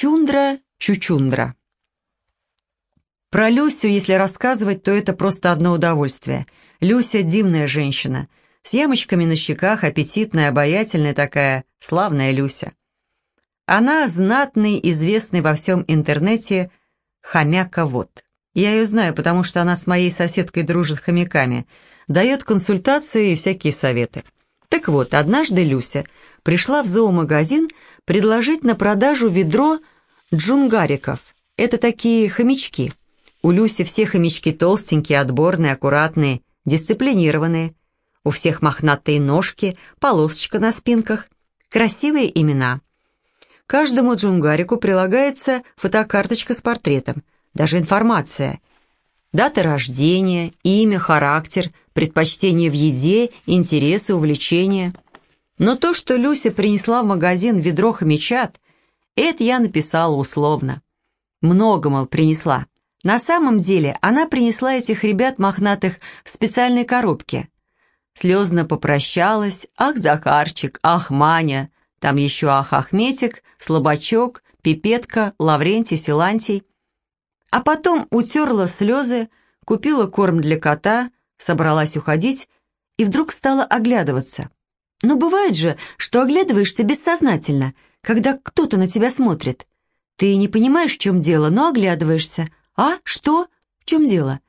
Чундра-чучундра. Про Люсю, если рассказывать, то это просто одно удовольствие. Люся – дивная женщина. С ямочками на щеках, аппетитная, обаятельная такая, славная Люся. Она знатный, известный во всем интернете хомяковод. Я ее знаю, потому что она с моей соседкой дружит хомяками, дает консультации и всякие советы. Так вот, однажды Люся пришла в зоомагазин предложить на продажу ведро джунгариков. Это такие хомячки. У Люси все хомячки толстенькие, отборные, аккуратные, дисциплинированные. У всех мохнатые ножки, полосочка на спинках. Красивые имена. Каждому джунгарику прилагается фотокарточка с портретом, даже информация. Дата рождения, имя, характер, предпочтения в еде, интересы, увлечения. Но то, что Люся принесла в магазин ведро хомячат, это я написала условно. Много, мол, принесла. На самом деле она принесла этих ребят мохнатых в специальной коробке. Слезно попрощалась, ах, Захарчик, ах, Маня, там еще ах Ахметик, Слабачок, Пипетка, Лаврентий, Силантий. А потом утерла слезы, купила корм для кота, собралась уходить и вдруг стала оглядываться. Но бывает же, что оглядываешься бессознательно, когда кто-то на тебя смотрит. Ты не понимаешь, в чем дело, но оглядываешься. А, что? В чем дело?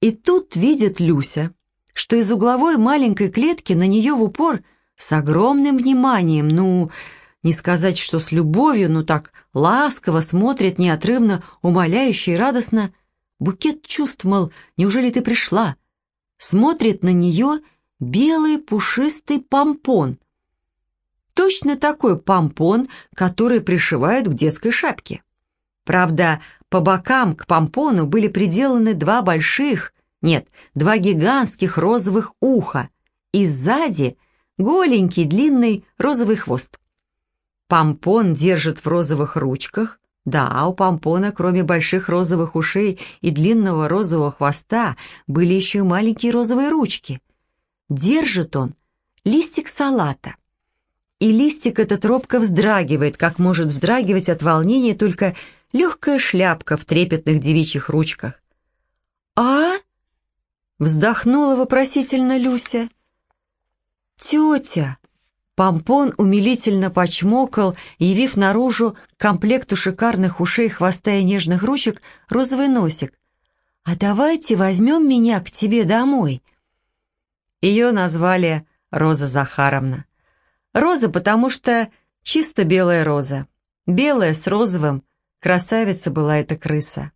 И тут видит Люся, что из угловой маленькой клетки на нее в упор – с огромным вниманием, ну, не сказать, что с любовью, но так ласково смотрит неотрывно, умоляюще и радостно. Букет чувств, мол, неужели ты пришла? Смотрит на нее белый пушистый помпон. Точно такой помпон, который пришивают к детской шапке. Правда, по бокам к помпону были приделаны два больших, нет, два гигантских розовых уха, и сзади — голенький, длинный розовый хвост. Помпон держит в розовых ручках. Да, у помпона, кроме больших розовых ушей и длинного розового хвоста, были еще и маленькие розовые ручки. Держит он листик салата. И листик этот робко вздрагивает, как может вздрагивать от волнения только легкая шляпка в трепетных девичьих ручках. «А?» — вздохнула вопросительно Люся. «Тетя!» Помпон умилительно почмокал, явив наружу комплекту шикарных ушей, хвоста и нежных ручек розовый носик. «А давайте возьмем меня к тебе домой». Ее назвали Роза Захаровна. Роза, потому что чисто белая роза. Белая с розовым, красавица была эта крыса.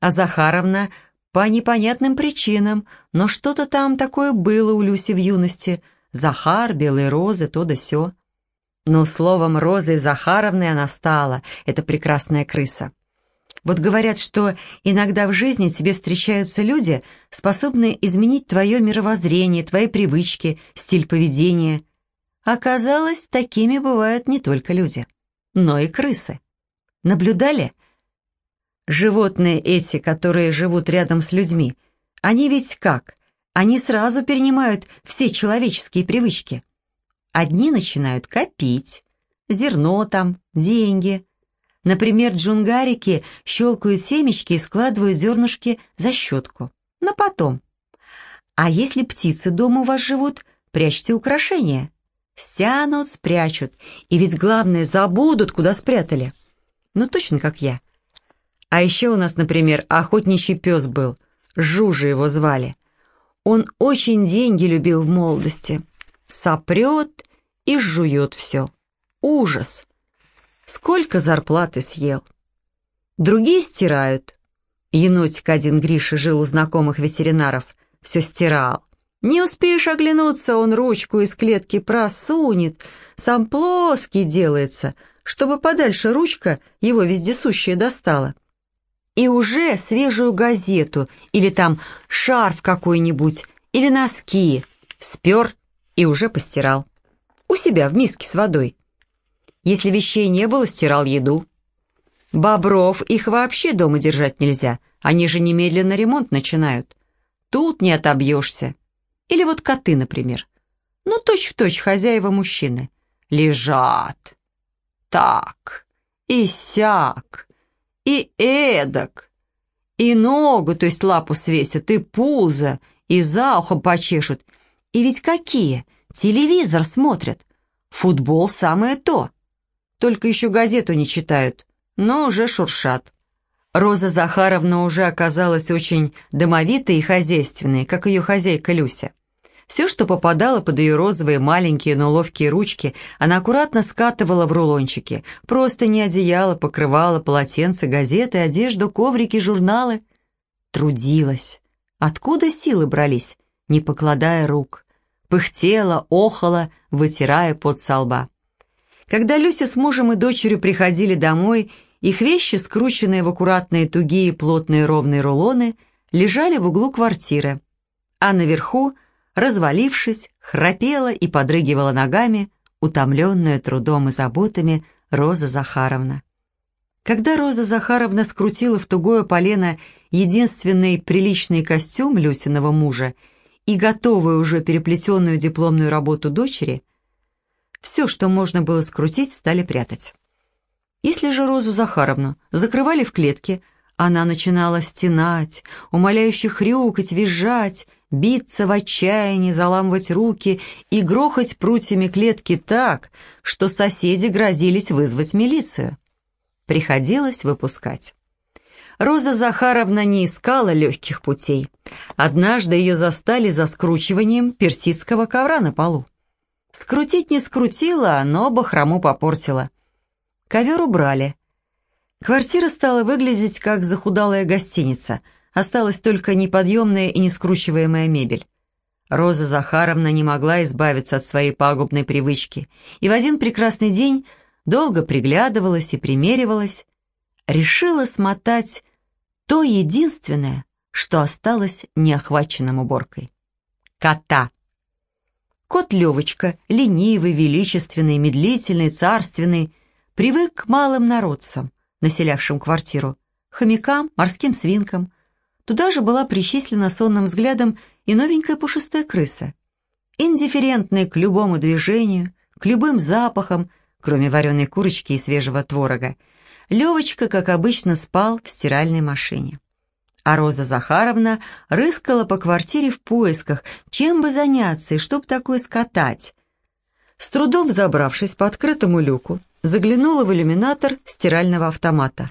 А Захаровна по непонятным причинам, но что-то там такое было у Люси в юности — Захар, белые розы, то да сё. Но словом Розой Захаровной она стала, эта прекрасная крыса. Вот говорят, что иногда в жизни тебе встречаются люди, способные изменить твое мировоззрение, твои привычки, стиль поведения. Оказалось, такими бывают не только люди, но и крысы. Наблюдали? Животные эти, которые живут рядом с людьми, они ведь как? Они сразу перенимают все человеческие привычки. Одни начинают копить, зерно там, деньги. Например, джунгарики щелкают семечки и складывают зернышки за щетку. Но потом. А если птицы дома у вас живут, прячьте украшения. Стянут, спрячут. И ведь главное, забудут, куда спрятали. Ну, точно как я. А еще у нас, например, охотничий пес был. Жужа его звали. Он очень деньги любил в молодости. Сопрет и жует все. Ужас! Сколько зарплаты съел. Другие стирают. Енотик один Гриша жил у знакомых ветеринаров. Все стирал. Не успеешь оглянуться, он ручку из клетки просунет. Сам плоский делается, чтобы подальше ручка его вездесущая достала и уже свежую газету или там шарф какой-нибудь или носки спер и уже постирал. У себя в миске с водой. Если вещей не было, стирал еду. Бобров их вообще дома держать нельзя, они же немедленно ремонт начинают. Тут не отобьешься. Или вот коты, например. Ну, точь-в-точь точь хозяева мужчины. Лежат. Так. и сяк, и эдак, и ногу, то есть лапу свесят, и пузо, и за ухом почешут. И ведь какие? Телевизор смотрят. Футбол самое то. Только еще газету не читают, но уже шуршат. Роза Захаровна уже оказалась очень домовитой и хозяйственной, как ее хозяйка Люся. Все, что попадало под ее розовые маленькие, но ловкие ручки, она аккуратно скатывала в рулончики. Просто не одеяло, покрывало, полотенце, газеты, одежду, коврики, журналы. Трудилась. Откуда силы брались? Не покладая рук. Пыхтела, охала, вытирая пот со лба. Когда Люся с мужем и дочерью приходили домой, их вещи, скрученные в аккуратные тугие плотные ровные рулоны, лежали в углу квартиры, а наверху, развалившись, храпела и подрыгивала ногами, утомленная трудом и заботами Роза Захаровна. Когда Роза Захаровна скрутила в тугое полено единственный приличный костюм Люсиного мужа и готовую уже переплетенную дипломную работу дочери, все, что можно было скрутить, стали прятать. Если же Розу Захаровну закрывали в клетке, она начинала стенать, умоляюще хрюкать, визжать, биться в отчаянии, заламывать руки и грохать прутьями клетки так, что соседи грозились вызвать милицию. Приходилось выпускать. Роза Захаровна не искала легких путей. Однажды ее застали за скручиванием персидского ковра на полу. Скрутить не скрутила, но бахрому попортила. Ковер убрали. Квартира стала выглядеть как захудалая гостиница. Осталась только неподъемная и нескручиваемая мебель. Роза Захаровна не могла избавиться от своей пагубной привычки, и в один прекрасный день долго приглядывалась и примеривалась, решила смотать то единственное, что осталось неохваченным уборкой. Кота. Кот Левочка, ленивый, величественный, медлительный, царственный, привык к малым народцам, населявшим квартиру, хомякам, морским свинкам. Туда же была причислена сонным взглядом и новенькая пушистая крыса. Индифферентный к любому движению, к любым запахам, кроме вареной курочки и свежего творога, Левочка, как обычно, спал в стиральной машине. А Роза Захаровна рыскала по квартире в поисках, чем бы заняться и чтоб такое скатать. С трудом взобравшись по открытому люку, заглянула в иллюминатор стирального автомата.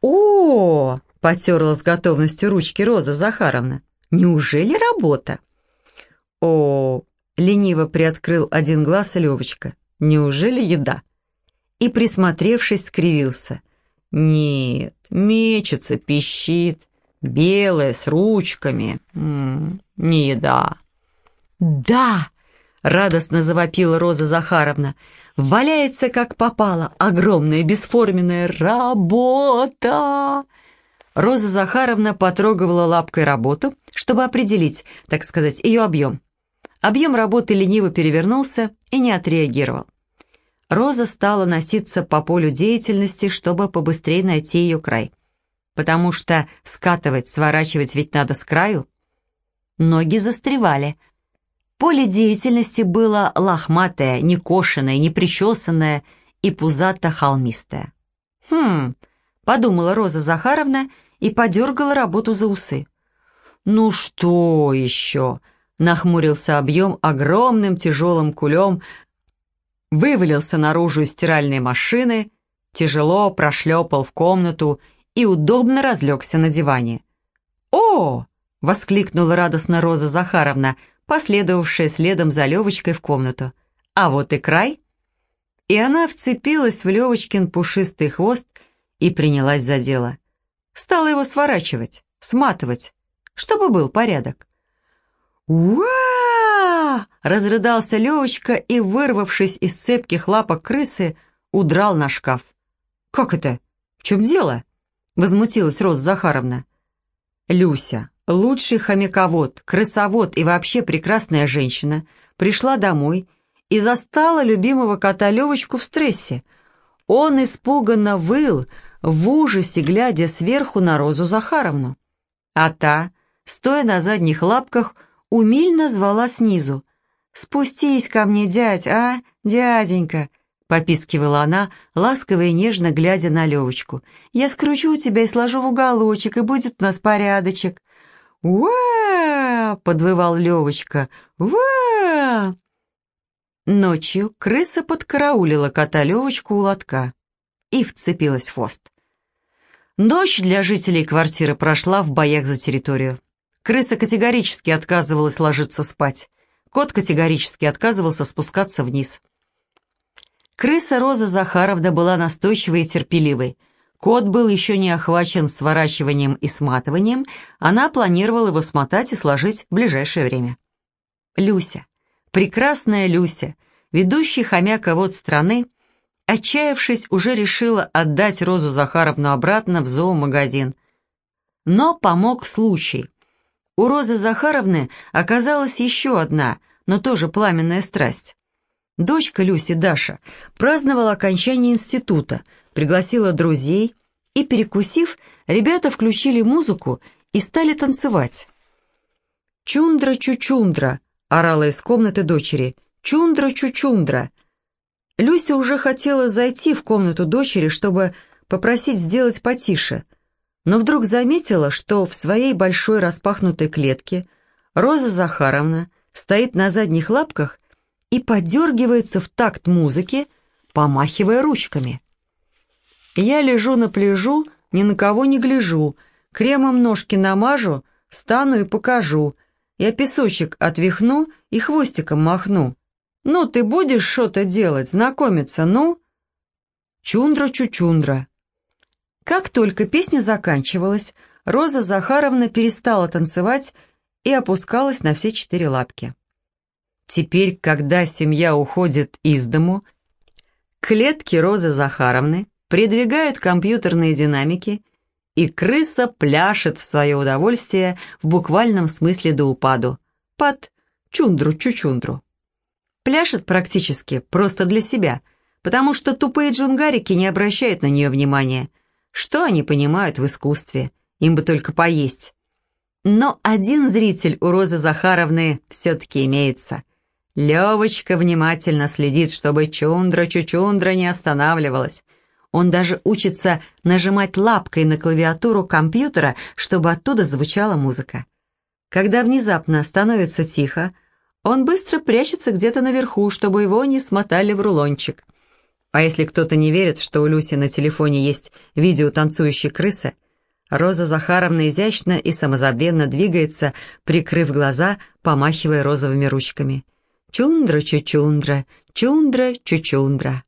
«О!» — потерла с готовностью ручки Роза Захаровна. «Неужели работа?» «О!» — лениво приоткрыл один глаз Левочка. «Неужели еда?» И, присмотревшись, скривился. «Нет, мечется, пищит, белая, с ручками. М -м, не еда». «Да!» — радостно завопила Роза Захаровна. «Валяется, как попало, огромная бесформенная работа!» Роза Захаровна потрогивала лапкой работу, чтобы определить, так сказать, ее объем. Объем работы лениво перевернулся и не отреагировал. Роза стала носиться по полю деятельности, чтобы побыстрее найти ее край. Потому что скатывать, сворачивать ведь надо с краю. Ноги застревали – Поле деятельности было лохматое, некошенное, непричесанное и пузато-холмистое. «Хм», — подумала Роза Захаровна и подергала работу за усы. «Ну что еще?» — нахмурился объем огромным тяжелым кулем, вывалился наружу из стиральной машины, тяжело прошлепал в комнату и удобно разлегся на диване. «О!» — воскликнула радостно Роза Захаровна — последовавшая следом за Левочкой в комнату. А вот и край. И она вцепилась в Левочкин пушистый хвост и принялась за дело. Стала его сворачивать, сматывать, чтобы был порядок. «Уа!» — разрыдался Левочка и, вырвавшись из цепких лапок крысы, удрал на шкаф. «Как это? В чем дело?» — возмутилась Роза Захаровна. «Люся, лучший хомяковод, крысовод и вообще прекрасная женщина, пришла домой и застала любимого кота Левочку в стрессе. Он испуганно выл, в ужасе глядя сверху на Розу Захаровну. А та, стоя на задних лапках, умильно звала снизу. «Спустись ко мне, дядь, а, дяденька, попискивала она, ласково и нежно глядя на Левочку. «Я скручу тебя и сложу в уголочек, и будет у нас порядочек». «Уа!» — подвывал Левочка. «Уа!» Ночью крыса подкараулила кота Левочку у лотка и вцепилась в хвост. Ночь для жителей квартиры прошла в боях за территорию. Крыса категорически отказывалась ложиться спать. Кот категорически отказывался спускаться вниз. Крыса Роза Захаровна была настойчивой и терпеливой. Кот был еще не охвачен сворачиванием и сматыванием, она планировала его смотать и сложить в ближайшее время. Люся, прекрасная Люся, ведущий хомяковод страны, отчаявшись, уже решила отдать Розу Захаровну обратно в зоомагазин. Но помог случай. У Розы Захаровны оказалась еще одна, но тоже пламенная страсть. Дочка Люси, Даша, праздновала окончание института, пригласила друзей, и, перекусив, ребята включили музыку и стали танцевать. «Чундра-чучундра!» — орала из комнаты дочери. «Чундра-чучундра!» Люся уже хотела зайти в комнату дочери, чтобы попросить сделать потише, но вдруг заметила, что в своей большой распахнутой клетке Роза Захаровна стоит на задних лапках и подергивается в такт музыки, помахивая ручками. Я лежу на пляжу, ни на кого не гляжу, кремом ножки намажу, стану и покажу. Я песочек отвихну и хвостиком махну. «Ну, ты будешь что-то делать, знакомиться, ну?» Чундра-чучундра. Как только песня заканчивалась, Роза Захаровна перестала танцевать и опускалась на все четыре лапки. Теперь, когда семья уходит из дому, клетки Розы Захаровны придвигают компьютерные динамики, и крыса пляшет в свое удовольствие в буквальном смысле до упаду, под чундру-чучундру. Пляшет практически просто для себя, потому что тупые джунгарики не обращают на нее внимания. Что они понимают в искусстве? Им бы только поесть. Но один зритель у Розы Захаровны все-таки имеется. Левочка внимательно следит, чтобы чундра-чучундра не останавливалась. Он даже учится нажимать лапкой на клавиатуру компьютера, чтобы оттуда звучала музыка. Когда внезапно становится тихо, он быстро прячется где-то наверху, чтобы его не смотали в рулончик. А если кто-то не верит, что у Люси на телефоне есть видео танцующей крысы, Роза Захаровна изящно и самозабвенно двигается, прикрыв глаза, помахивая розовыми ручками. Чундра-чучундра, чундра-чучундра.